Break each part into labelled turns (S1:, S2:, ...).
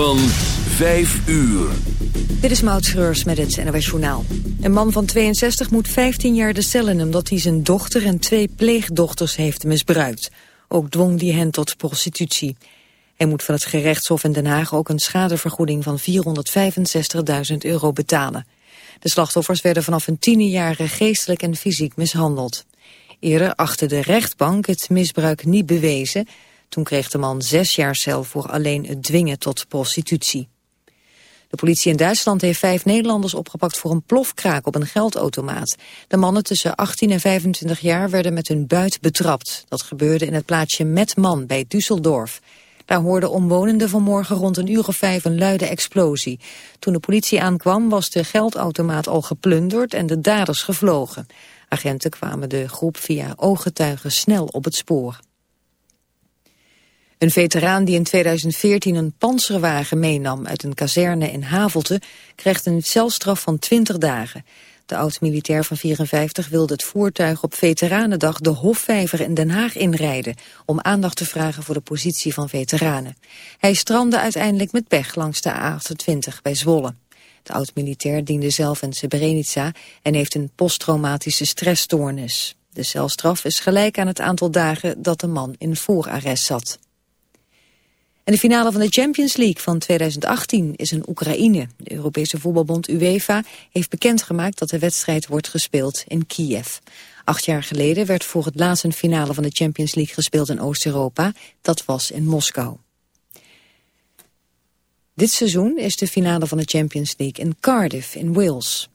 S1: van 5 uur.
S2: Dit is Maud Schreurs met het NOS Journaal. Een man van 62 moet 15 jaar de cel in omdat hij zijn dochter en twee pleegdochters heeft misbruikt. Ook dwong hij hen tot prostitutie. Hij moet van het gerechtshof in Den Haag ook een schadevergoeding van 465.000 euro betalen. De slachtoffers werden vanaf hun tienjarige geestelijk en fysiek mishandeld. Eerder achtte de rechtbank het misbruik niet bewezen. Toen kreeg de man zes jaar cel voor alleen het dwingen tot prostitutie. De politie in Duitsland heeft vijf Nederlanders opgepakt voor een plofkraak op een geldautomaat. De mannen tussen 18 en 25 jaar werden met hun buit betrapt. Dat gebeurde in het plaatsje Metman bij Düsseldorf. Daar hoorden omwonenden vanmorgen rond een uur of vijf een luide explosie. Toen de politie aankwam was de geldautomaat al geplunderd en de daders gevlogen. Agenten kwamen de groep via ooggetuigen snel op het spoor. Een veteraan die in 2014 een panzerwagen meenam uit een kazerne in Havelte krijgt een celstraf van 20 dagen. De oud-militair van 54 wilde het voertuig op Veteranendag de Hofvijver in Den Haag inrijden... om aandacht te vragen voor de positie van veteranen. Hij strandde uiteindelijk met pech langs de A28 bij Zwolle. De oud-militair diende zelf in Srebrenica en heeft een posttraumatische stressstoornis. De celstraf is gelijk aan het aantal dagen dat de man in voorarrest zat. En de finale van de Champions League van 2018 is in Oekraïne. De Europese voetbalbond UEFA heeft bekendgemaakt dat de wedstrijd wordt gespeeld in Kiev. Acht jaar geleden werd voor het laatst een finale van de Champions League gespeeld in Oost-Europa. Dat was in Moskou. Dit seizoen is de finale van de Champions League in Cardiff in Wales.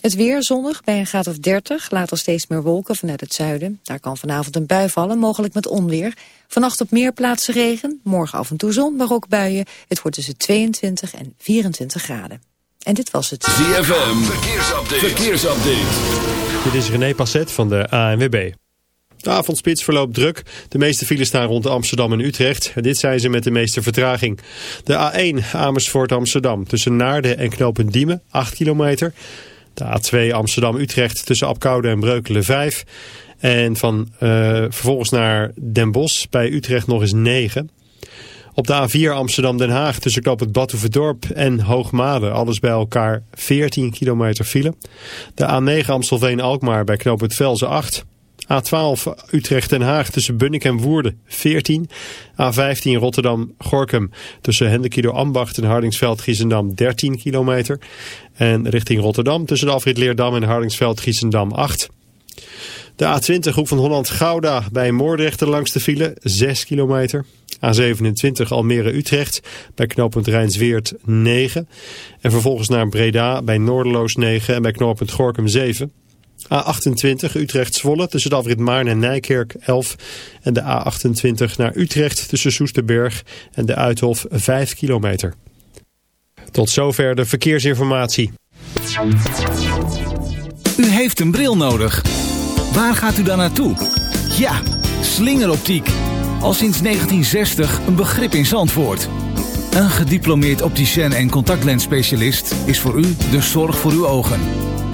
S2: Het weer zonnig bij een graad of 30, later steeds meer wolken vanuit het zuiden. Daar kan vanavond een bui vallen, mogelijk met onweer. Vannacht op meer plaatsen regen, morgen af en toe zon, maar ook buien. Het wordt tussen 22 en 24 graden. En dit was het.
S1: ZFM, verkeersupdate. verkeersupdate.
S3: Dit is René Passet van de ANWB. De avondspits verloopt druk. De meeste files staan rond Amsterdam en Utrecht. dit zijn ze met de meeste vertraging. De A1 Amersfoort Amsterdam tussen Naarden en Knopen Diemen, 8 kilometer. De A2 Amsterdam-Utrecht tussen Apkoude en Breukelen 5. En van uh, vervolgens naar Den Bosch bij Utrecht nog eens 9. Op de A4 Amsterdam-Den Haag tussen Knoop het Badhoevedorp en Hoogmade. Alles bij elkaar 14 kilometer file. De A9 Amstelveen-Alkmaar bij Knoop het Velzen 8. A12 Utrecht-Den Haag tussen Bunnik en Woerden 14. A15 Rotterdam-Gorkum tussen Hendekido Ambacht en Hardingsveld-Giessendam 13 kilometer. En richting Rotterdam tussen de afrit Leerdam en Hardingsveld-Giessendam 8. De A20 Hoek van Holland-Gouda bij Moordrechten langs de file 6 kilometer. A27 Almere-Utrecht bij knooppunt Rijnsweert 9. En vervolgens naar Breda bij Noorderloos 9 en bij knooppunt Gorkum 7. A28 Utrecht-Zwolle tussen de afrit Maarn en Nijkerk 11. En de A28 naar Utrecht tussen Soesterberg en de Uithof 5 kilometer. Tot zover de verkeersinformatie.
S4: U heeft een bril nodig. Waar gaat u dan naartoe? Ja, slingeroptiek. Al sinds 1960 een begrip in Zandvoort. Een gediplomeerd opticien en contactlensspecialist is voor u de zorg voor uw ogen.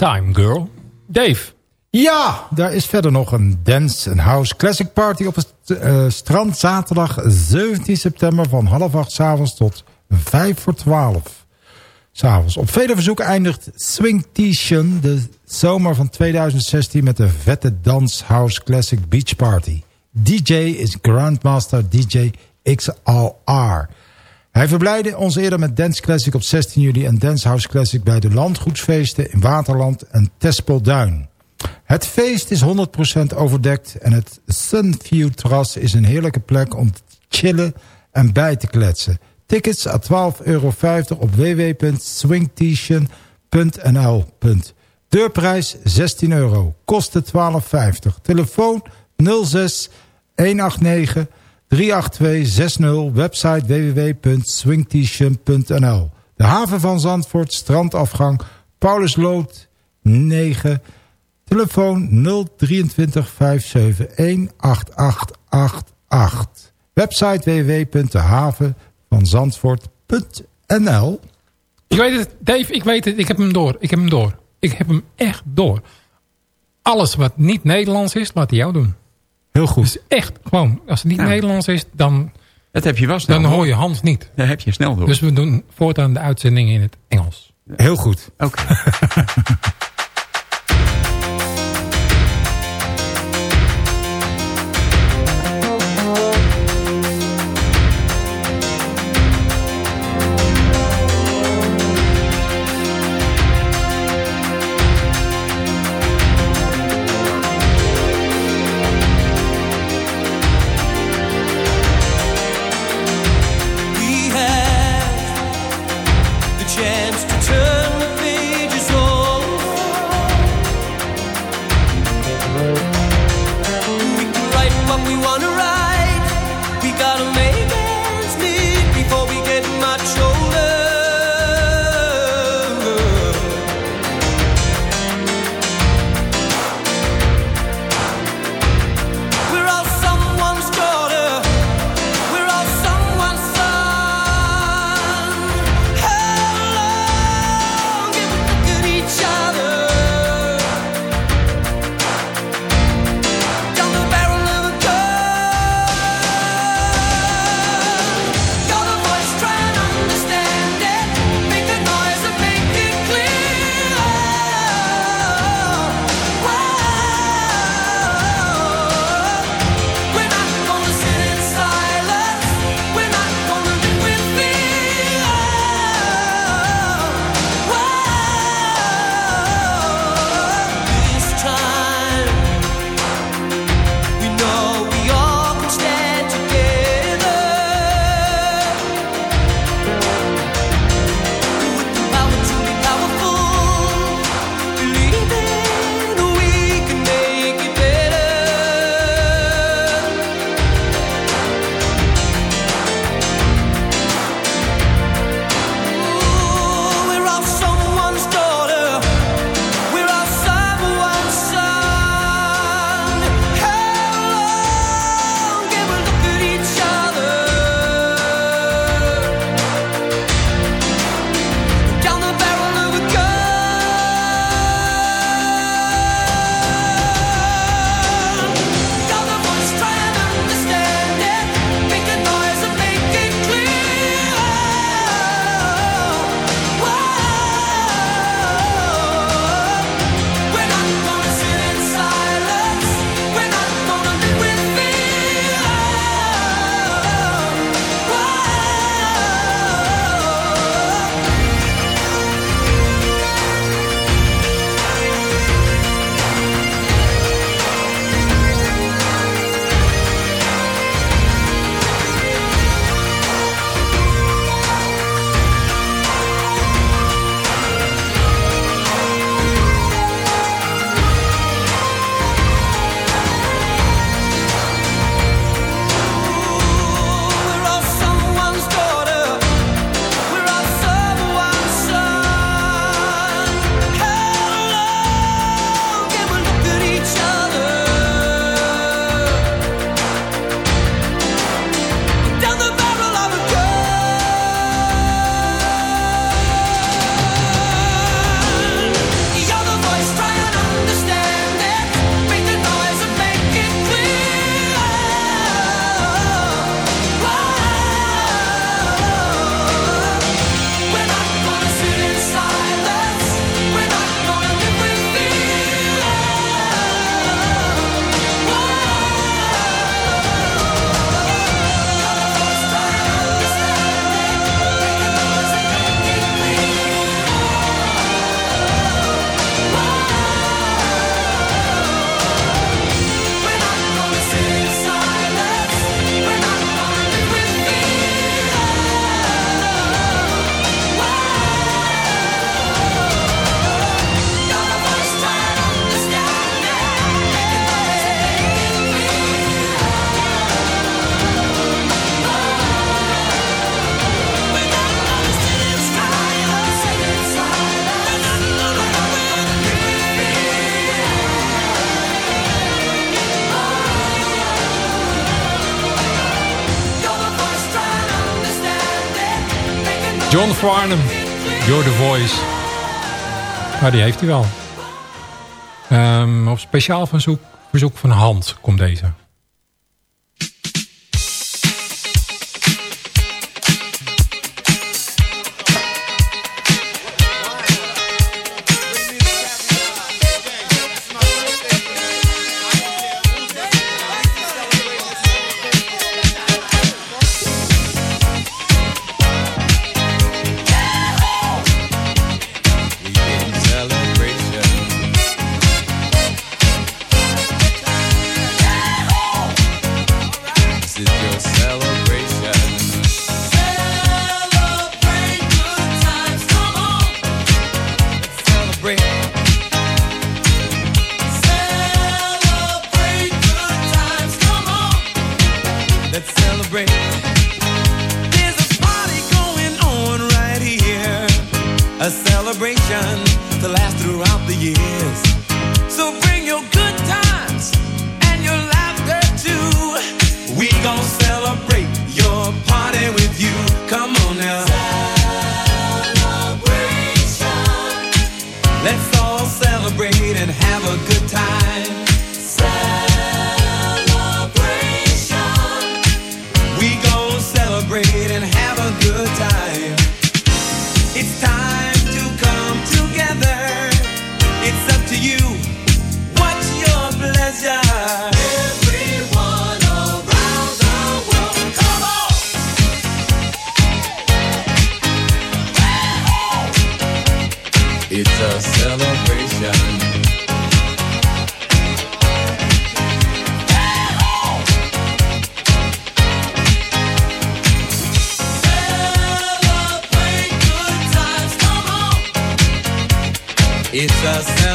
S5: Time, girl. Dave.
S6: Ja, daar is verder nog een Dance and House Classic Party op het uh, strand zaterdag 17 september van half acht s avonds tot vijf voor twaalf. S'avonds. Op vele verzoeken eindigt Swing Tion de zomer van 2016 met de vette Dance House Classic Beach Party. DJ is Grandmaster DJ XLR. Hij verblijde ons eerder met Dance Classic op 16 juli... en Dance House Classic bij de landgoedsfeesten in Waterland en Tespelduin. Het feest is 100% overdekt en het Sunview terras is een heerlijke plek om te chillen en bij te kletsen. Tickets à 12,50 euro op www.swingtation.nl. Deurprijs 16 euro, kosten 12,50. Telefoon 06 189 38260, website www.swingtation.nl. De haven van Zandvoort, strandafgang, Paulusloot 9, telefoon 023 571 8888. Website www.dehavenvanzandvoort.nl
S5: Ik weet het, Dave, ik weet het, ik heb hem door. Ik heb hem door. Ik heb hem echt door. Alles wat niet Nederlands is, laat hij jou doen.
S6: Heel goed.
S5: Dus echt, gewoon, als het niet Nederlands is, dan...
S7: Dat heb je wel.
S8: Dan hoor je Hans niet.
S7: Dat heb je snel door.
S8: Dus we doen voortaan de uitzendingen in het Engels.
S6: Heel goed.
S7: Oké.
S8: Farnham. You're the voice. Maar die heeft hij wel. Ehm, op speciaal verzoek, van hand komt deze.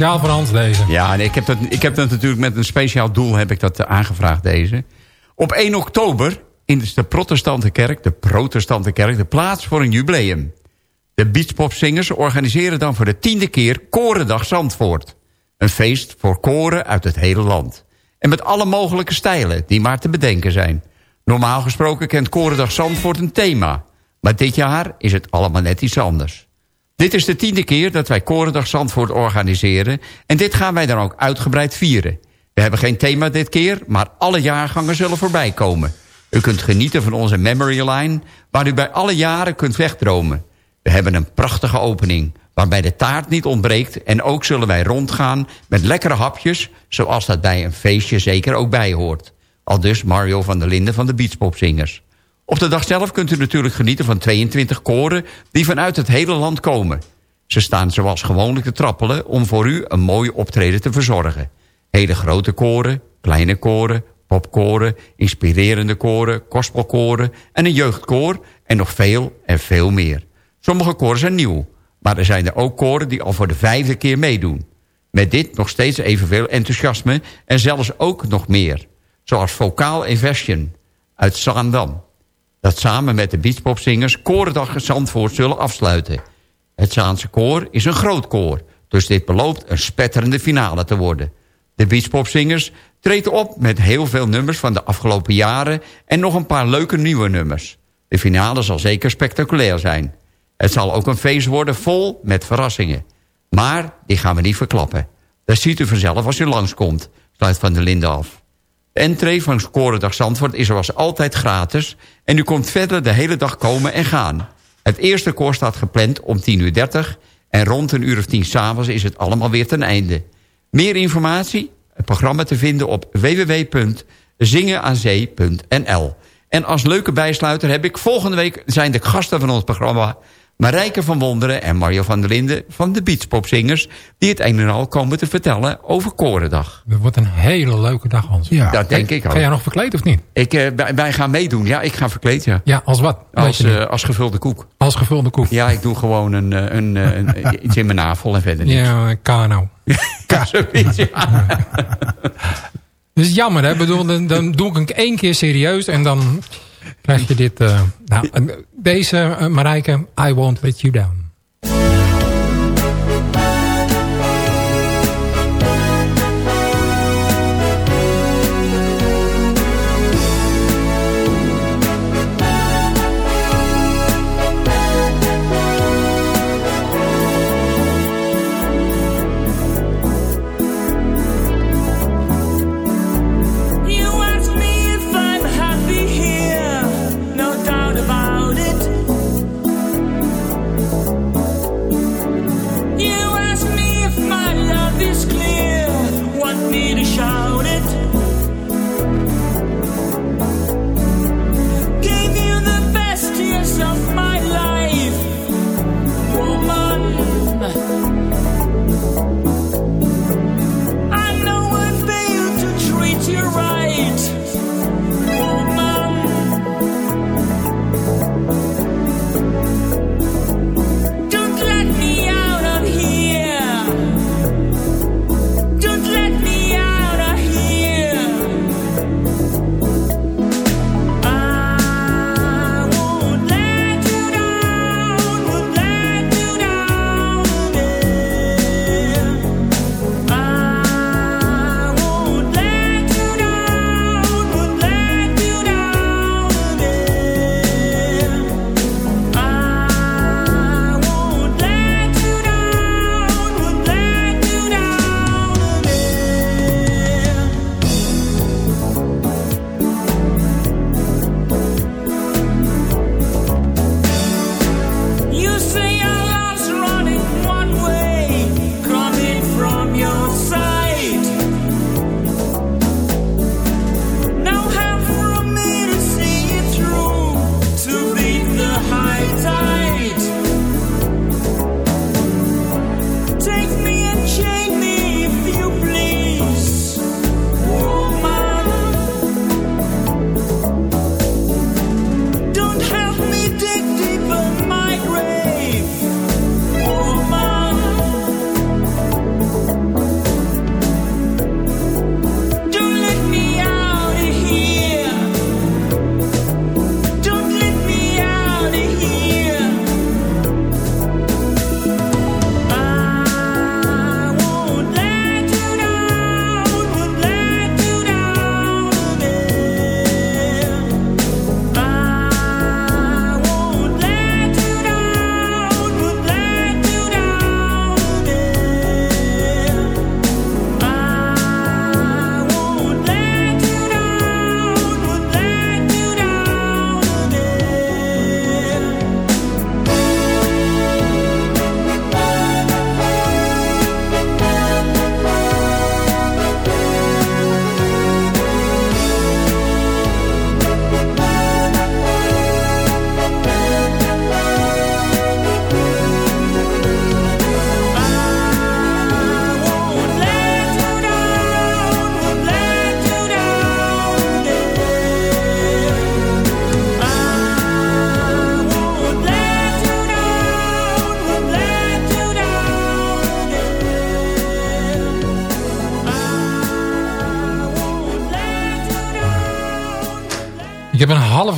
S8: Speciaal voor Hans deze.
S9: Ja, ik, heb dat, ik heb dat natuurlijk met een speciaal doel heb ik dat eh, aangevraagd deze. Op 1 oktober is de protestante kerk, de protestante kerk, de plaats voor een jubileum. De beachpopzingers organiseren dan voor de tiende keer Korendag Zandvoort. Een feest voor koren uit het hele land. En met alle mogelijke stijlen die maar te bedenken zijn. Normaal gesproken kent Korendag Zandvoort een thema. Maar dit jaar is het allemaal net iets anders. Dit is de tiende keer dat wij Korendag Zandvoort organiseren... en dit gaan wij dan ook uitgebreid vieren. We hebben geen thema dit keer, maar alle jaargangen zullen voorbij komen. U kunt genieten van onze Memory Line... waar u bij alle jaren kunt wegdromen. We hebben een prachtige opening waarbij de taart niet ontbreekt... en ook zullen wij rondgaan met lekkere hapjes... zoals dat bij een feestje zeker ook bij hoort. Al dus Mario van der Linden van de Beachpopzingers. Op de dag zelf kunt u natuurlijk genieten van 22 koren... die vanuit het hele land komen. Ze staan zoals gewoonlijk te trappelen... om voor u een mooi optreden te verzorgen. Hele grote koren, kleine koren, popkoren... inspirerende koren, gospelkoren en een jeugdkoor... en nog veel en veel meer. Sommige koren zijn nieuw... maar er zijn er ook koren die al voor de vijfde keer meedoen. Met dit nog steeds evenveel enthousiasme... en zelfs ook nog meer. Zoals Vocaal Inversion uit Zaandam dat samen met de beachpopzingers Korendag Zandvoort zullen afsluiten. Het Zaanse koor is een groot koor, dus dit belooft een spetterende finale te worden. De beachpopzingers treden op met heel veel nummers van de afgelopen jaren... en nog een paar leuke nieuwe nummers. De finale zal zeker spectaculair zijn. Het zal ook een feest worden vol met verrassingen. Maar die gaan we niet verklappen. Dat ziet u vanzelf als u langskomt, sluit Van der Linden af. Entree van Korendag Zandvoort is zoals altijd gratis... en u komt verder de hele dag komen en gaan. Het eerste koor staat gepland om 10.30 uur... en rond een uur of tien s'avonds is het allemaal weer ten einde. Meer informatie? Het programma te vinden op www.zingenaarzee.nl. En als leuke bijsluiter heb ik volgende week... zijn de gasten van ons programma Marijke van Wonderen en Mario van der Linden van de Beachpopzingers... die het een en al komen te vertellen over Korendag.
S10: Dat wordt een hele leuke dag, Hans.
S6: Ja.
S9: Dat denk ik ook.
S10: Ga jij nog verkleed of niet?
S9: Ik, eh, wij, gaan meedoen. Ja, ik ga verkleed, ja.
S10: Ja, als wat?
S9: Als,
S10: niet.
S9: eh, als gevulde koek.
S10: als gevulde koek.
S9: Ja, ik doe gewoon een, eh, een, een, iets in mijn navel en verder niks.
S10: Ja, kano.
S9: Zoiets, ja.
S10: Dat is jammer, hè? Bedoel, dan, dan doe ik hem één keer serieus en dan krijg je dit. eh, nou, deze, eh, Marijke, I won't let you down.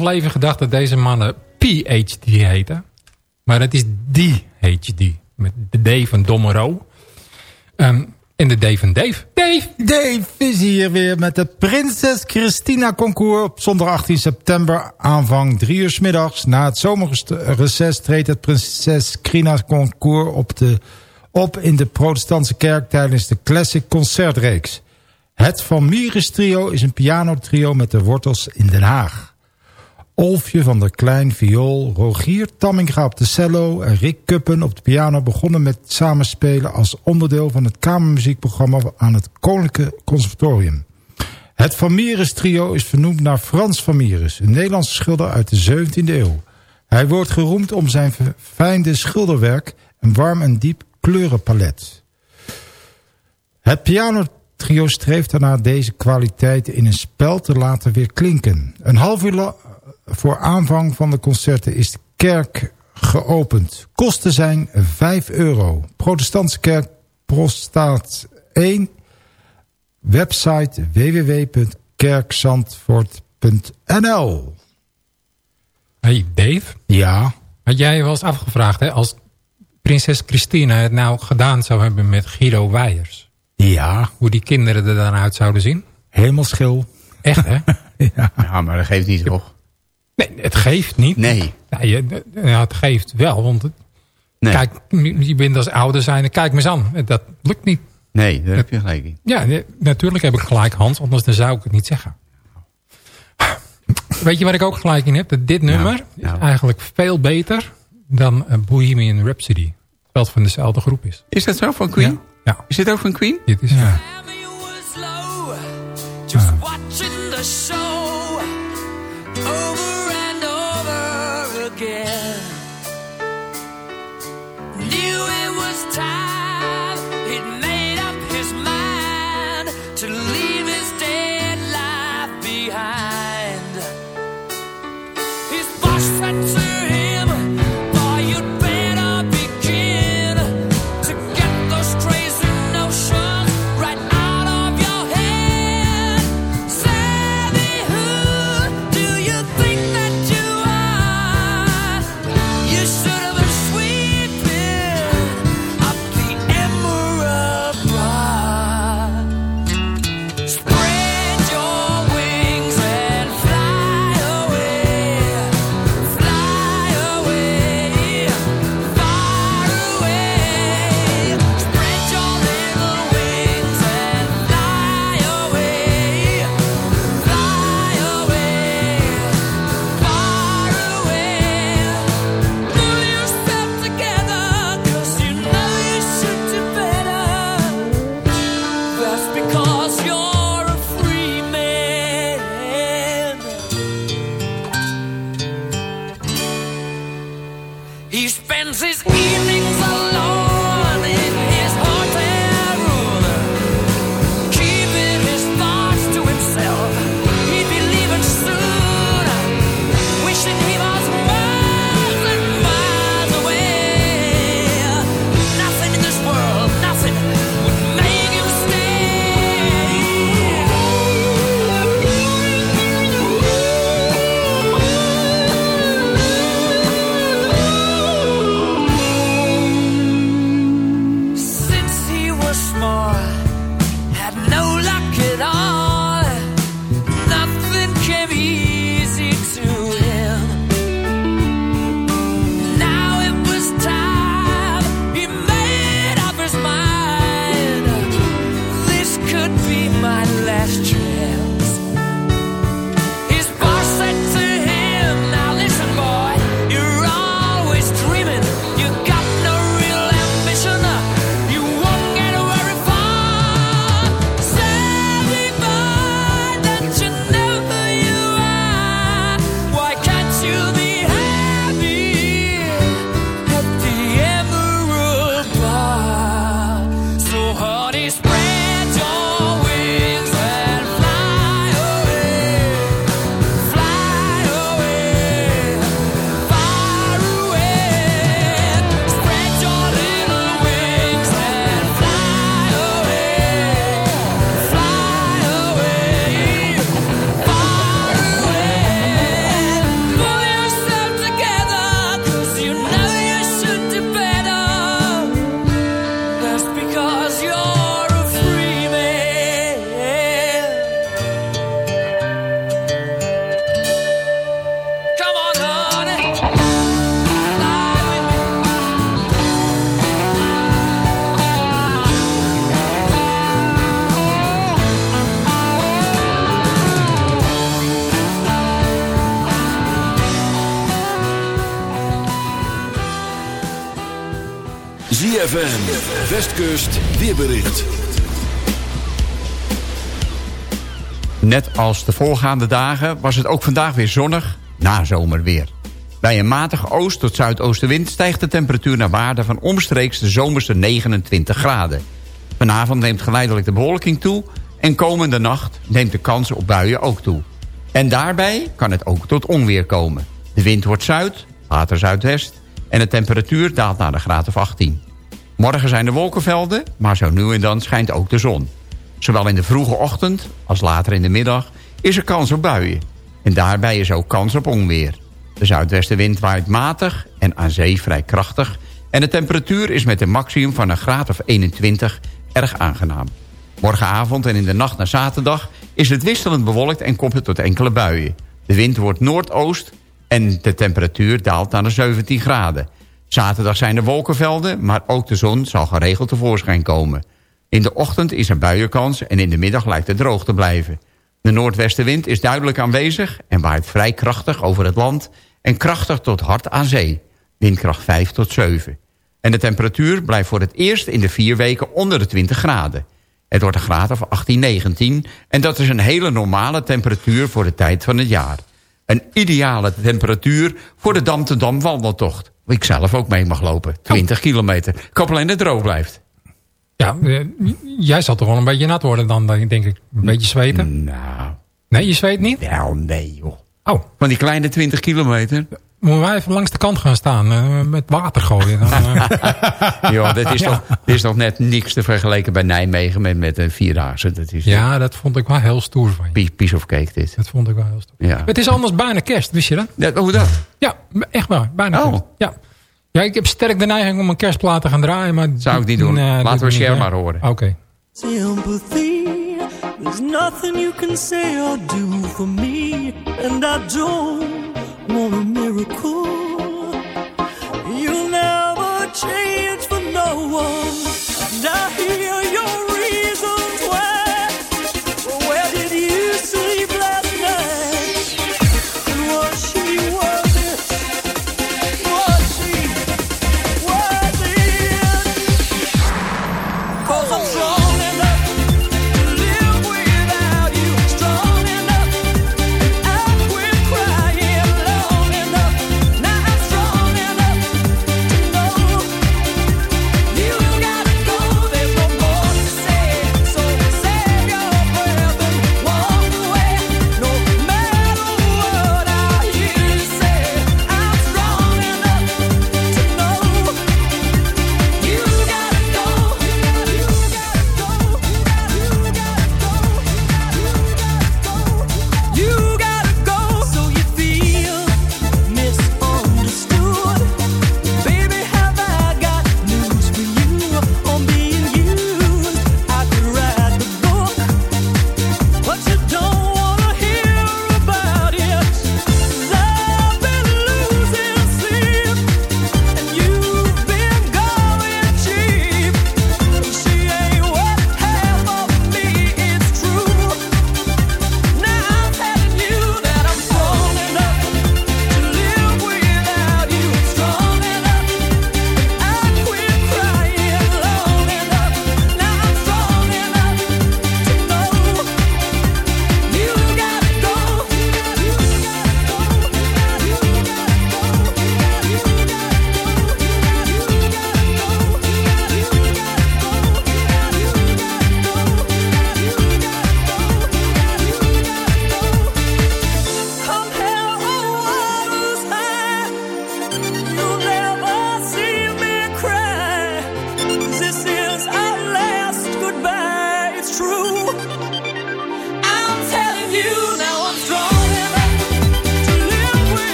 S10: Leven gedacht dat deze mannen PhD heten. Maar dat is DHD. Met de D van Dommero. Ehm, en de D van Dave. Dave!
S6: Dave is hier weer met de Prinses Christina Concours op zondag 18 september. Aanvang 3 uur 's middags. Na het zomerreces treedt het Prinses Christina Concours op, de, op in de protestantse kerk tijdens de Classic Concertreeks. Het Van Mieris trio is een pianotrio met de wortels in Den Haag. Olfje van der Klein viool, Rogier Tamminga op de cello en Rick Kuppen op de piano begonnen met samenspelen als onderdeel van het kamermuziekprogramma aan het Koninklijke Conservatorium. Het Van Mieris trio is vernoemd naar Frans van Mieris, een Nederlandse schilder uit de 17e eeuw. Hij wordt geroemd om zijn verfijnde schilderwerk en warm en diep kleurenpalet. Het pianotrio streeft daarna deze kwaliteiten in een spel te laten weer klinken. Een half uur voor aanvang van de concerten is de kerk geopend. Kosten zijn 5 euro. Protestantse kerk Prostaat 1. Website www.kerkzandvoort.nl
S8: Hey Dave,
S6: Ja,
S8: had jij je wel eens afgevraagd... Hè, als prinses Christina het nou gedaan zou hebben met Guido Weijers...
S6: ja,
S8: hoe die kinderen er dan uit zouden zien?
S6: helemaal schil.
S8: Echt, hè?
S6: Ja.
S9: Ja, maar dat geeft niet toch?
S8: Nee, het geeft niet.
S9: Nee.
S8: Ja, je- ja, het geeft wel, want het-
S9: Nee,
S8: kijk, je bent als ouder zijn, kijk me eens aan. Dat lukt niet.
S9: nee daar heb je gelijk in.
S8: Ja, natuurlijk heb ik gelijk, Hans, anders dan zou ik het niet zeggen. Weet je waar ik ook gelijk in heb? Dat dit nummer
S9: nou.
S8: is eigenlijk veel beter dan eh, Bohemian Rhapsody. Terwijl het van dezelfde groep is.
S9: Is dat zo van Queen?
S8: Ja,
S9: Is dit ook van Queen?
S8: dit is...
S6: Ja.
S10: Just evenings alone.
S1: ZFM, Westkust, weerbericht.
S9: Net als de voorgaande dagen was het ook vandaag weer zonnig, na zomerweer. Bij een matige oost- tot zuidoostenwind stijgt de temperatuur naar waarde van omstreeks de zomerse 29 graden. Vanavond neemt geleidelijk de bewolking toe en komende nacht neemt de kans op buien ook toe. En daarbij kan het ook tot onweer komen. De wind wordt zuid, later zuidwest en de temperatuur daalt naar de graad of 18. Morgen zijn er wolkenvelden, maar zo nu en dan schijnt ook de zon. Zowel in de vroege ochtend als later in de middag is er kans op buien. En daarbij is ook kans op onweer. De zuidwestenwind waait matig en aan zee vrij krachtig... en de temperatuur is met een maximum van een graad of 21 erg aangenaam. Morgenavond en in de nacht naar zaterdag is het wisselend bewolkt en komt het tot enkele buien. De wind wordt noordoost en de temperatuur daalt naar de 17 graden. Zaterdag zijn er wolkenvelden, maar ook de zon zal geregeld tevoorschijn komen. In de ochtend is er buienkans en in de middag lijkt het droog te blijven. De noordwestenwind is duidelijk aanwezig en waait vrij krachtig over het land... en krachtig tot hard aan zee, windkracht 5 tot 7. En de temperatuur blijft voor het eerst in de vier weken onder de 20 graden. Het wordt een graad of 18, 19 en dat is een hele normale temperatuur voor de tijd van het jaar. Een ideale temperatuur voor de Dam-te-Dam wandeltocht. Ik zelf ook mee mag lopen, 20 kilometer. Ik hoop alleen dat het droog blijft.
S8: Ja, eh, jij zal toch wel een beetje nat worden dan, denk ik. Een beetje zweten?
S9: Nou...
S8: Nee, je zweet niet?
S9: Wel, nee joh.
S8: Oh.
S9: Van die kleine 20 kilometer.
S8: Moeten wij even langs de kant gaan staan uh, met water gooien? Dan, uh...
S9: Joh, dit is, toch, dit is toch net niks te vergelijken bij Nijmegen met, met een Vierdaagse. Dat is
S8: ja, dat vond ik wel heel stoer van je.
S9: Piece of cake dit.
S8: Dat vond ik wel heel stoer.
S9: Ja.
S8: Het is anders bijna kerst, wist je dat?
S9: Ja, hoe dat?
S8: Ja, echt waar. Bijna
S9: oh.
S8: kerst. Ja. ja, ik heb sterk de neiging om een kerstplaat te gaan draaien. Maar
S9: Zou ik niet doen.
S8: Uh,
S9: Laten we Cher maar horen.
S8: Oké. Okay.
S7: Sympathy, there's nothing you can say or do for me. And I don't want a miracle. You'll never change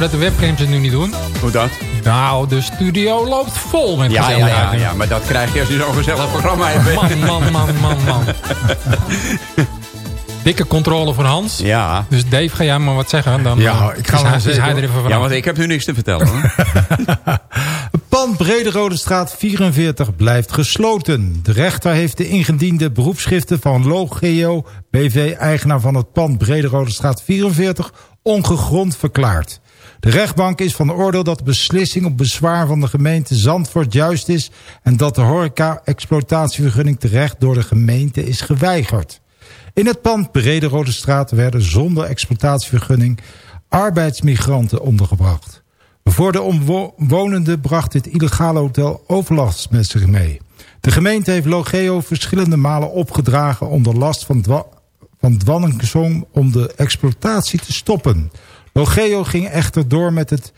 S8: jammer dat de webcams het nu niet doen.
S9: Hoe dat?
S8: Nou, de studio loopt vol met
S9: Ja, ja, ja, ja, maar dat krijg je als je zo'n gezellig programma hebt.
S8: Man, man, man, man, man. Dikke controle voor Hans.
S9: Ja.
S8: Dus Dave, ga jij maar wat zeggen. Dan
S6: Ja,
S8: eh,
S6: ik ga
S8: is, hij, is
S6: zeggen,
S8: hij er even
S9: ja, want ik heb nu niks te vertellen. Hoor.
S6: Het pand Brederode straat 44 blijft gesloten. De rechter heeft de ingediende beroepsschriften van Logeo BV... eigenaar van het pand Brederode straat 44 ongegrond verklaard. De rechtbank is van oordeel dat de beslissing op bezwaar van de gemeente Zandvoort juist is... en dat de horeca-exploitatievergunning terecht door de gemeente is geweigerd. In het pand Brederode straat werden zonder exploitatievergunning arbeidsmigranten ondergebracht. Voor de omwonenden bracht dit illegale hotel overlast met zich mee. De gemeente heeft Logeo verschillende malen opgedragen onder last van, dwa om de exploitatie te stoppen. Logeo ging echter door met het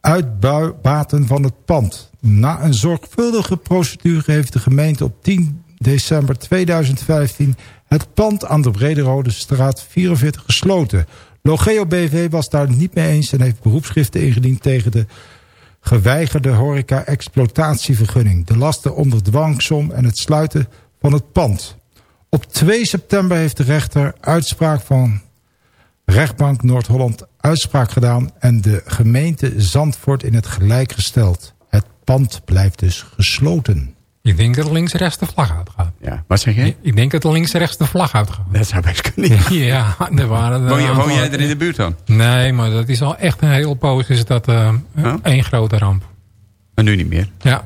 S6: uitbaten van het pand. Na een zorgvuldige procedure heeft de gemeente op 10 december 2015 het pand aan de Brederode straat 44 gesloten. Logeo BV was daar niet mee eens en heeft beroepschriften ingediend tegen de geweigerde horeca-exploitatievergunning. De lasten onder dwangsom en het sluiten van het pand. Op 2 september heeft de rechter uitspraak van rechtbank Noord-Holland uitspraak gedaan... en de gemeente Zandvoort in het gelijk gesteld. Het pand blijft dus gesloten.
S8: Ik denk dat links rechts de vlag uitgaat.
S9: Ja, wat zeg je?
S8: Ik denk dat links rechts de vlag uitgaat.
S9: Dat zou best kunnen.
S8: Ja, er waren...
S9: Woon, je- woon jij er in de buurt dan?
S8: Nee, maar dat is al echt een heel poos. Is dat eh, één grote ramp.
S9: Maar nu niet meer.
S8: Ja.
S9: Ja.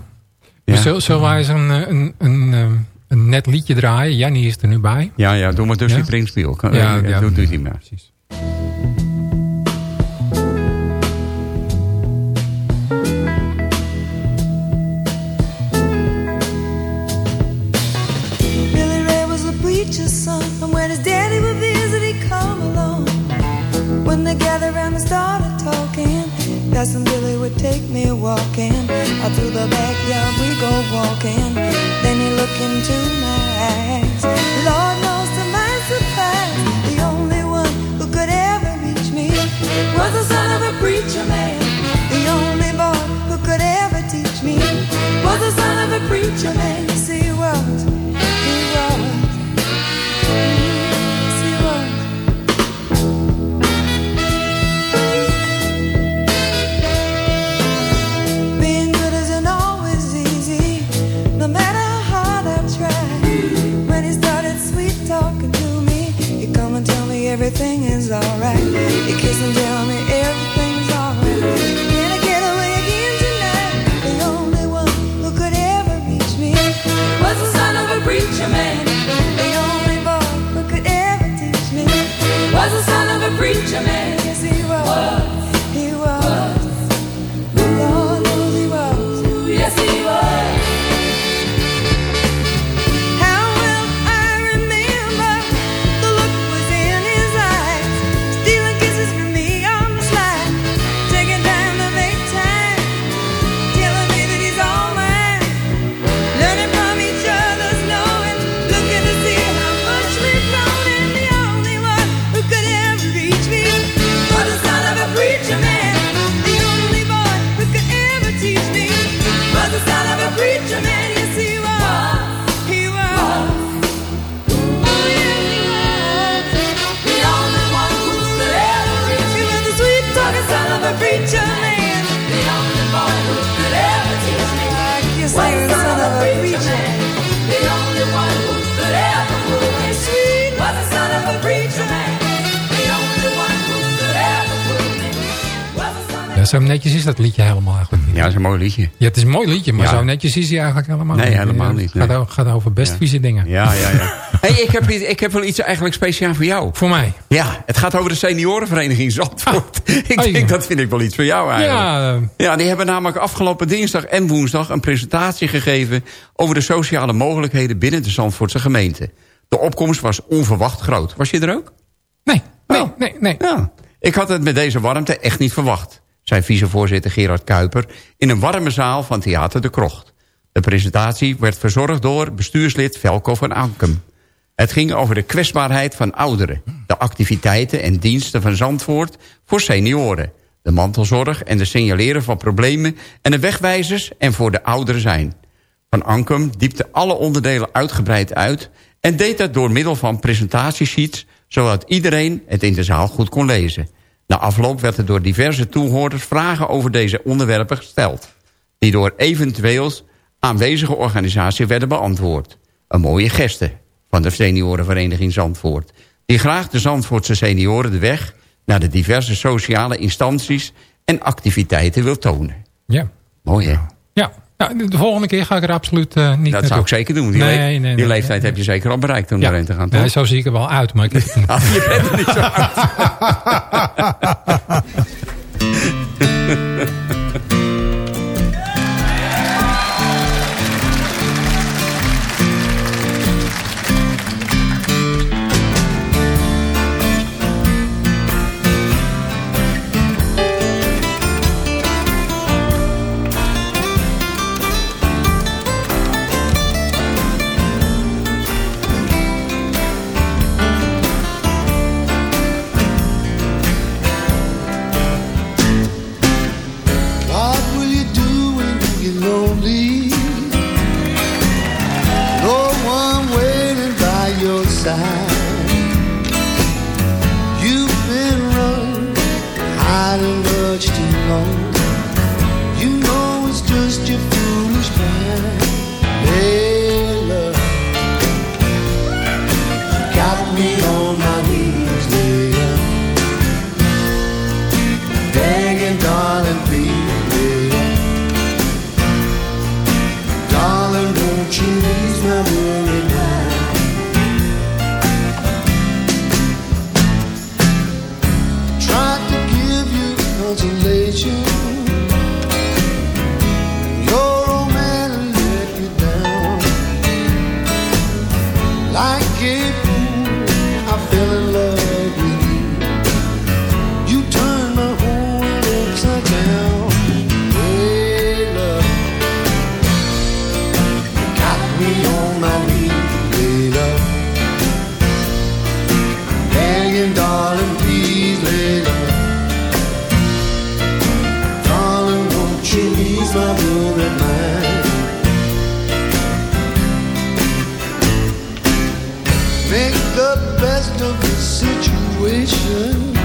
S8: Dus Zullen zullen wij eens een, een, een, eh, een net liedje draaien? Jannie is er nu bij.
S9: Ja, ja, doe maar dus
S8: Ja?
S9: die Pringspiel. Kan-
S8: Ja,
S9: eh,
S8: ja.
S9: Doe, doe die maar.
S8: Precies.
S11: The backyard we go walking. Then you look into
S8: Ja, zo netjes is dat liedje helemaal eigenlijk niet.
S9: Ja, dat is een mooi liedje.
S8: Ja, het is een mooi liedje, maar
S9: Ja.
S8: zo netjes is hij eigenlijk helemaal
S9: Nee,
S8: niet.
S9: helemaal
S8: Ja,
S9: niet,
S8: Het gaat,
S9: nee.
S8: over best
S9: Ja.
S8: vieze dingen.
S9: Ja, ja, ja. hey, ik, heb, ik heb wel iets eigenlijk speciaal voor jou.
S8: Voor mij.
S9: Ja, het gaat over de seniorenvereniging Zandvoort. ik
S8: Oh,
S9: denk, dat vind ik wel iets voor jou eigenlijk.
S8: Ja,
S9: Ja, die hebben namelijk afgelopen dinsdag en woensdag... een presentatie gegeven over de sociale mogelijkheden... binnen de Zandvoortse gemeente. De opkomst was onverwacht groot. Was je er ook?
S8: nee, nee,
S9: Oh.
S8: nee, nee.
S9: Ja. Ik had het met deze warmte echt niet verwacht... zei vicevoorzitter Gerard Kuiper... in een warme zaal van Theater de Krocht. De presentatie werd verzorgd door bestuurslid Velko van Ankem. Het ging over de kwetsbaarheid van ouderen... de activiteiten en diensten van Zandvoort voor senioren... de mantelzorg en de signaleren van problemen... en de wegwijzers en voor de ouderen zijn. Van Ankum diepte alle onderdelen uitgebreid uit... en deed dat door middel van presentatiesheets... zodat iedereen het in de zaal goed kon lezen. Na afloop werd er door diverse toehoorders vragen over deze onderwerpen gesteld... die door eventueel aanwezige organisatie werden beantwoord. Een mooie geste van de seniorenvereniging Zandvoort... die graag de Zandvoortse senioren de weg... naar de diverse sociale instanties en activiteiten wil tonen.
S8: Ja.
S9: Mooi, hè?
S8: Ja, nou, de volgende keer ga ik er absoluut eh, niet
S9: Dat zou ik zeker doen. Die,
S8: Nee,
S9: le-
S8: nee, nee,
S9: die
S8: nee.
S9: leeftijd heb je zeker al bereikt om
S8: Ja.
S9: daarheen te gaan, toch?
S8: Nee, zo zie ik er wel uit, maar ik.
S9: Ah, je bent er niet zo oud.
S12: the best of the situation.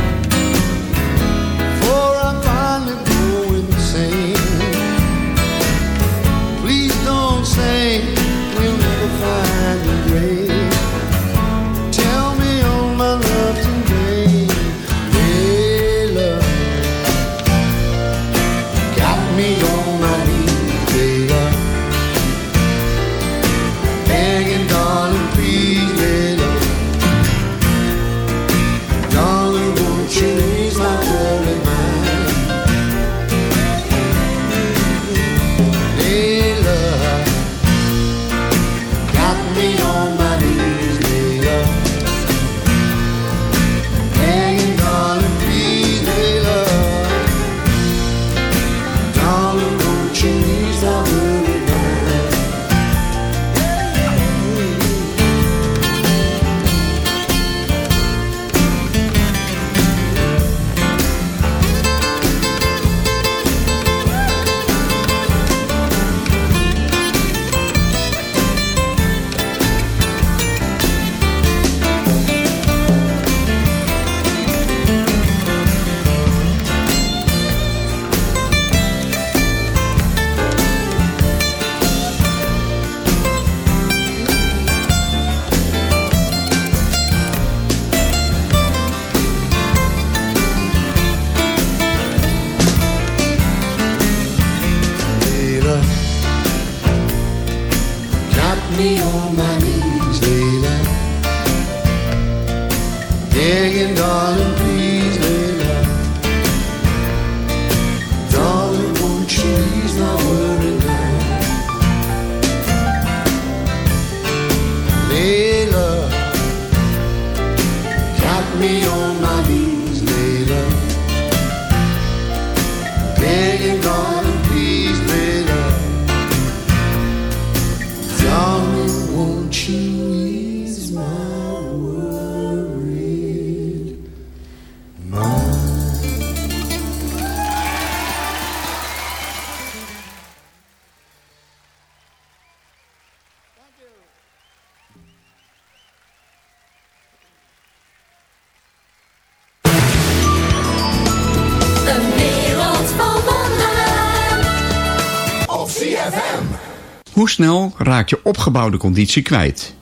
S9: Snel raak je opgebouwde conditie kwijt?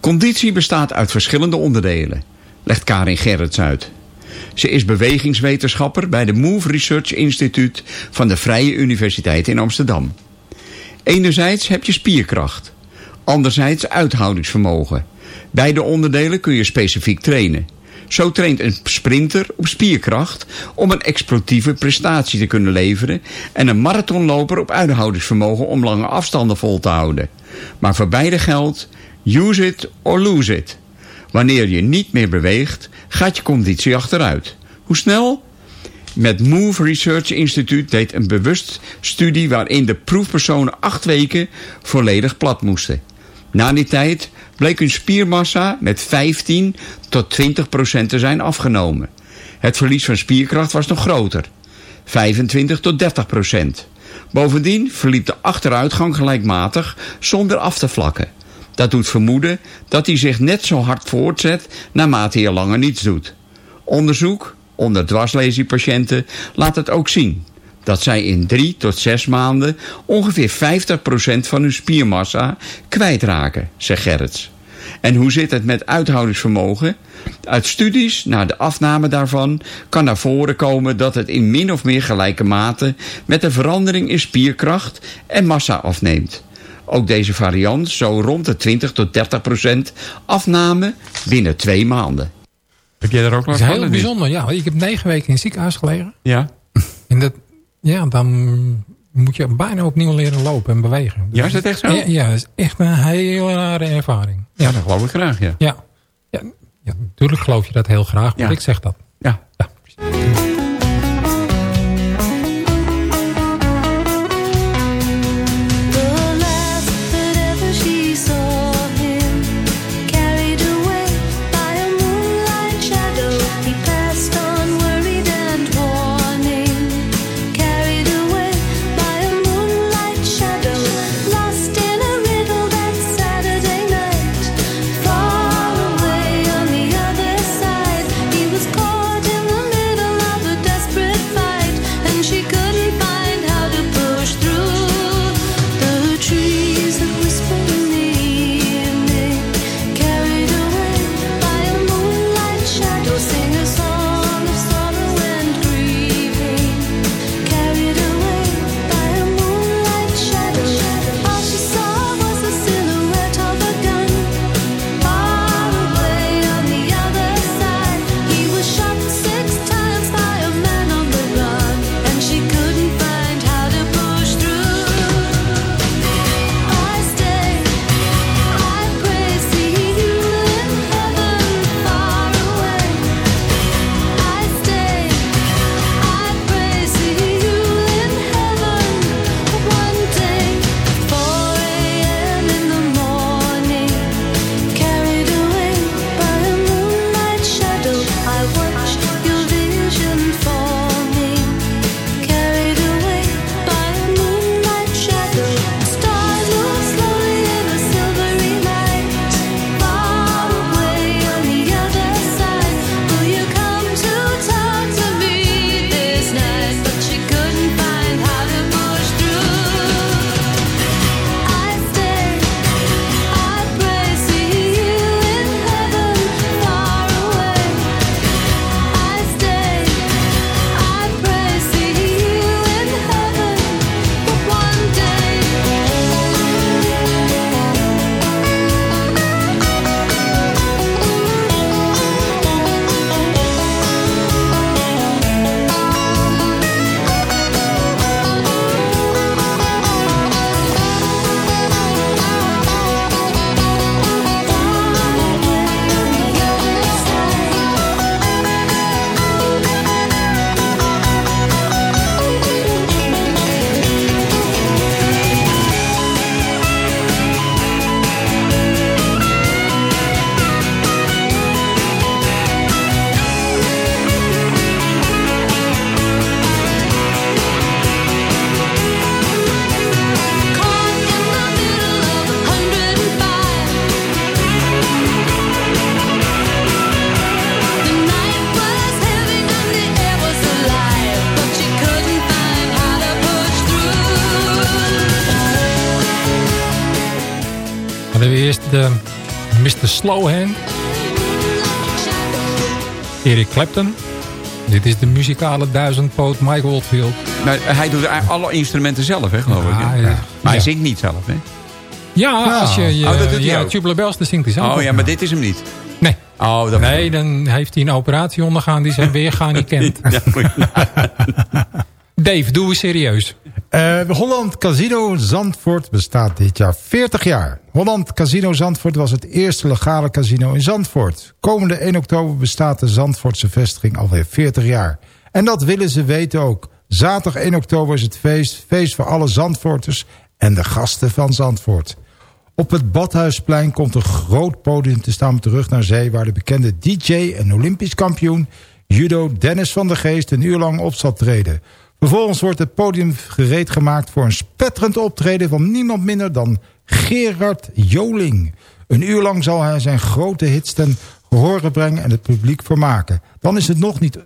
S9: Conditie bestaat uit verschillende onderdelen, legt Karin Gerrits uit. Ze is bewegingswetenschapper bij de Move Research Instituut van de Vrije Universiteit in Amsterdam. Enerzijds heb je spierkracht, anderzijds uithoudingsvermogen. Beide onderdelen kun je specifiek trainen. Zo traint een sprinter op spierkracht om een explosieve prestatie te kunnen leveren en een marathonloper op uithoudingsvermogen om lange afstanden vol te houden. Maar voor beide geldt, use it or lose it. Wanneer je niet meer beweegt, gaat je conditie achteruit. Hoe snel? Met Move Research Instituut deed een bewust studie waarin de proefpersonen acht weken volledig plat moesten. Na die tijd bleek hun spiermassa met 15 tot 20 procent te zijn afgenomen. Het verlies van spierkracht was nog groter, 25 tot 30 procent. Bovendien verliep de achteruitgang gelijkmatig zonder af te vlakken. Dat doet vermoeden dat hij zich net zo hard voortzet naarmate je langer niets doet. Onderzoek onder dwarslesie-patiënten laat het ook zien dat zij in drie tot zes maanden ongeveer 50% van hun spiermassa kwijtraken, zegt Gerrits. En hoe zit het met uithoudingsvermogen? Uit studies naar de afname daarvan kan naar voren komen dat het in min of meer gelijke mate met de verandering in spierkracht en massa afneemt. Ook deze variant zo rond de 20 tot 30 procent afname binnen twee maanden. Heb jij er ook
S8: Dat is heel bijzonder. Ja, ik heb negen weken in het ziekenhuis gelegen.
S9: Ja.
S8: En dat, ja, dan moet je bijna opnieuw leren lopen en bewegen.
S9: Ja, is dat echt zo?
S8: Ja, ja, dat is echt een hele rare ervaring.
S9: Ja, dat geloof ik graag, ja.
S8: Ja. Ja, ja, natuurlijk geloof je dat heel graag, maar ik zeg dat.
S9: Ja.
S8: Slowhand. Eric Clapton. Dit is de muzikale duizendpoot Mike Oldfield.
S9: Maar hij doet alle instrumenten zelf, hè, geloof ik. Hè?
S8: ja.
S9: Maar hij
S8: Ja.
S9: zingt niet zelf, hè?
S8: Ja, als je, je
S9: Oh, dat doet
S8: ja. Tubular Bells, dan zingt hij zelf
S9: Oh ja, maar dit is hem niet.
S8: Nee.
S9: Oh, dat
S8: Nee, dan heeft hij een operatie ondergaan die zijn weergaan niet kent. Dave, doe eens serieus.
S6: Eh, Holland Casino Zandvoort bestaat dit jaar 40 jaar. Holland Casino Zandvoort was het eerste legale casino in Zandvoort. Komende 1 oktober bestaat de Zandvoortse vestiging alweer 40 jaar. En dat willen ze weten ook. Zaterdag 1 oktober is het feest. Feest voor alle Zandvoorters en de gasten van Zandvoort. Op het Badhuisplein komt een groot podium te staan met de rug naar zee... waar de bekende DJ en Olympisch kampioen judo Dennis van der Geest een uur lang op zal treden. Vervolgens wordt het podium gereed gemaakt voor een spetterend optreden... van niemand minder dan Gerard Joling. Een uur lang zal hij zijn grote hits ten gehore brengen en het publiek vermaken. Dan is het nog niet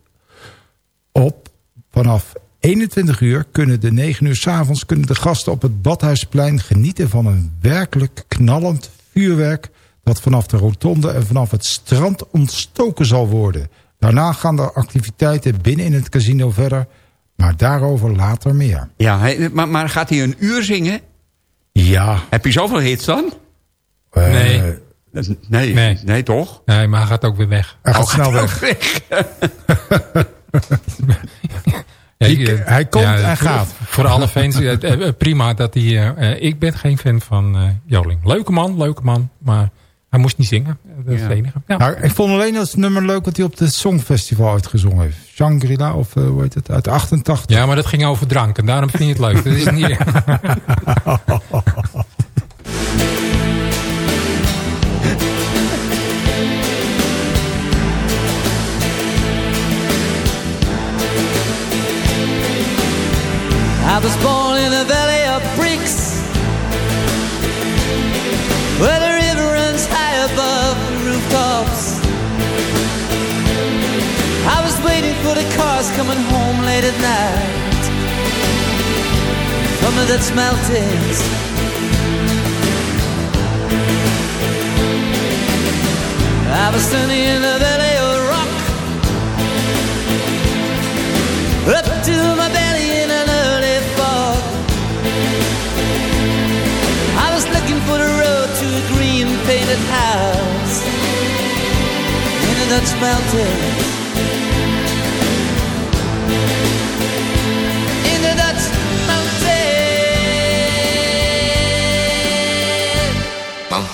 S6: op. Vanaf 21 uur kunnen de 9 uur 's avonds kunnen de gasten op het Badhuisplein genieten van een werkelijk knallend vuurwerk dat vanaf de rotonde en vanaf het strand ontstoken zal worden. Daarna gaan de activiteiten binnen in het casino verder, maar daarover later meer.
S9: Ja, hij- maar, maar gaat hij een uur zingen?
S6: Ja.
S9: Heb je zoveel hits dan?
S6: Eh,
S8: Nee.
S9: Nee, nee.
S8: Nee.
S9: toch?
S8: Nee, maar hij gaat ook weer weg.
S6: Hij gaat
S9: Oh,
S6: snel weg.
S8: Ja, ik,
S6: hij komt en
S8: voor-
S6: gaat.
S8: Voor alle fans, eh, eh, prima dat hij... ik ben geen fan van eh, Joling. Leuke man, leuke man. Maar hij moest niet zingen. Dat is
S9: Ja.
S8: het enige. Ja.
S6: Nou, ik vond alleen dat nummer leuk wat hij op het Songfestival uitgezongen heeft. Shangri-La of eh, hoe heet het, uit 88.
S8: ja, maar dat ging over drank. En daarom vind je het leuk. Dat is niet...
S7: I was born cars coming home late at night. The Dutch mountains I was standing in a valley of rock. Up to my belly in an early fog. I was looking for the road to a green painted house. In the Dutch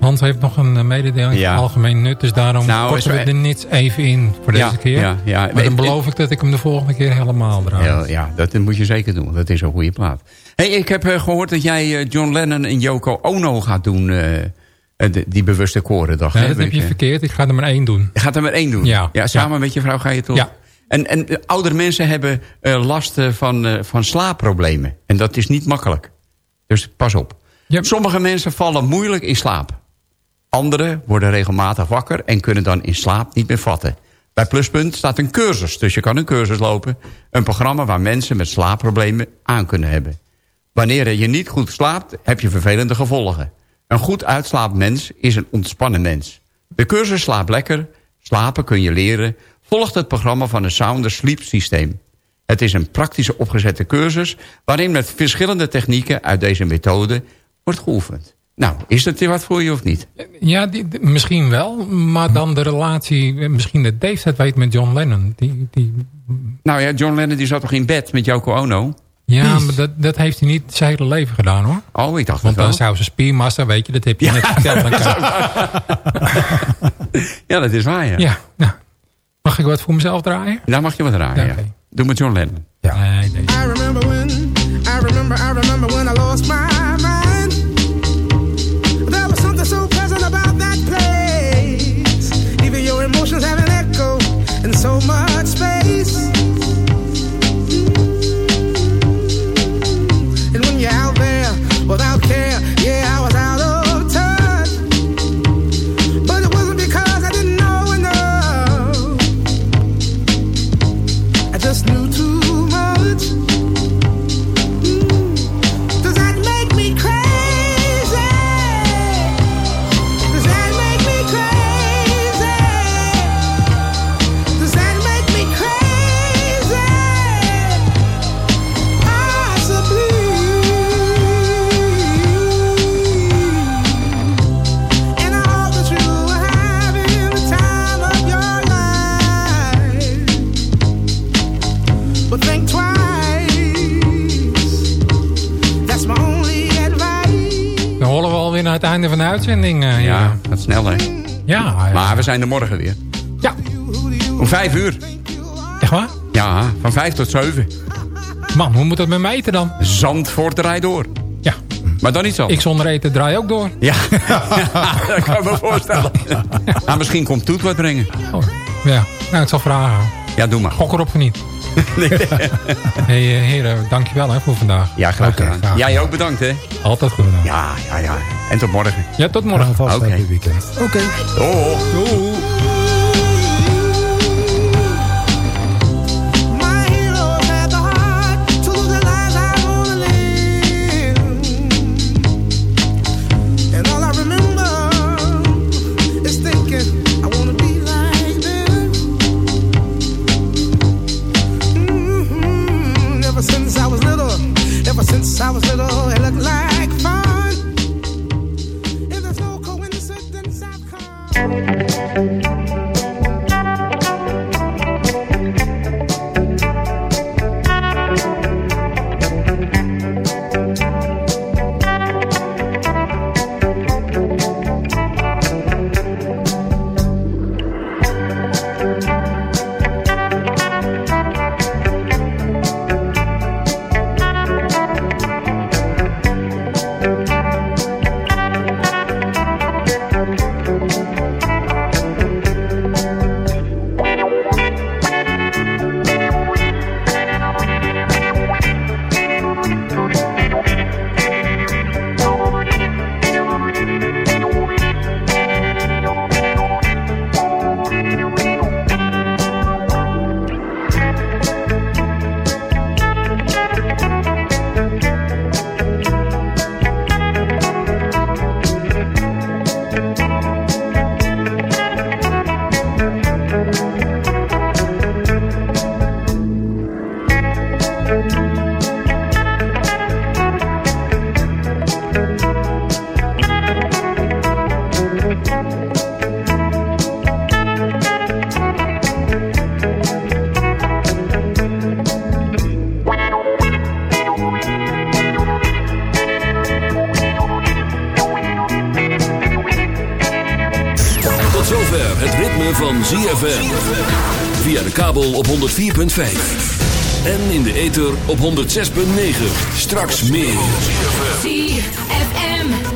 S8: Hans heeft nog een eh, mededeling
S9: Ja.
S8: van algemeen nut. Dus daarom
S9: Nou,
S8: korten we er niet even in voor deze
S9: Ja,
S8: keer.
S9: ja, ja.
S8: Maar dan beloof ik dat ik hem de volgende keer helemaal draai.
S9: Ja, ja, dat moet je zeker doen. Dat is een goede plaat. Hey, ik heb eh, gehoord dat jij eh, John Lennon en Yoko Ono gaat doen. die bewuste korendag.
S8: Nee,
S9: hè?
S8: dat heb je verkeerd. Ik ga er maar één doen.
S9: Je gaat er maar één doen?
S8: Ja.
S9: samen met je vrouw ga je toch?
S8: Ja.
S9: En, en oudere mensen hebben eh, last eh, van, eh, van slaapproblemen. En dat is niet makkelijk. Dus pas op. Sommige mensen vallen moeilijk in slaap. Anderen worden regelmatig wakker en kunnen dan in slaap niet meer vatten. Bij Pluspunt staat een cursus, dus je kan een cursus lopen. Een programma waar mensen met slaapproblemen aan kunnen hebben. Wanneer je niet goed slaapt, heb je vervelende gevolgen. Een goed uitslaapt mens is een ontspannen mens. De cursus Slaap Lekker, slapen kun je leren... volgt het programma van een Sounder Sleep systeem. Het is een praktische opgezette cursus... waarin met verschillende technieken uit deze methode wordt geoefend. Nou, is dat wat voor je of niet?
S8: Ja, die, misschien wel. Maar dan de relatie, misschien dat Dave dat weet met John Lennon. Die, die,
S9: Nou ja, John Lennon die zat toch in bed met Yoko Ono?
S8: ja, maar dat, dat heeft hij niet zijn hele leven gedaan hoor.
S9: Oh, ik dacht
S8: Want dan
S9: wel.
S8: zou ze spiermassa, weet je, dat heb je net verteld aan.
S9: Ja, dat is waar, ja.
S8: Ja, nou. Mag ik wat voor mezelf draaien?
S9: Daar mag je wat raar, ja.
S8: Ja.
S9: Doe met John Lennon.
S8: Nee, nee.
S13: I remember when, I remember, I remember when I lost my
S8: de uitzending. eh,
S9: Ja,
S8: ja.
S9: dat snel, hè?
S8: Ja.
S9: Maar we zijn er morgen weer.
S8: Ja.
S9: Om vijf uur.
S8: Echt waar?
S9: Ja, van vijf tot zeven.
S8: Man, hoe moet dat met me eten dan?
S9: Zandvoort draait door.
S8: Ja.
S9: Maar dan niet zo.
S8: Ik zonder eten draai ook door.
S9: Ja, dat kan ik me voorstellen. Nou, misschien komt Toet wat brengen.
S8: Oh, ja, nou, ik zal vragen.
S9: Ja, doe maar.
S8: Gok erop of niet? hey, eh, heren, dankjewel hè, voor vandaag.
S9: Ja, graag gedaan. Jij ook bedankt, hè?
S8: Altijd goed.
S9: Ja, ja, ja. En tot morgen.
S8: Ja, tot morgen.
S6: Alvast
S9: Oké.
S6: happy weekend. Oké.
S9: Oh.
S13: My
S1: op 106.9. Straks meer.
S14: ZFM.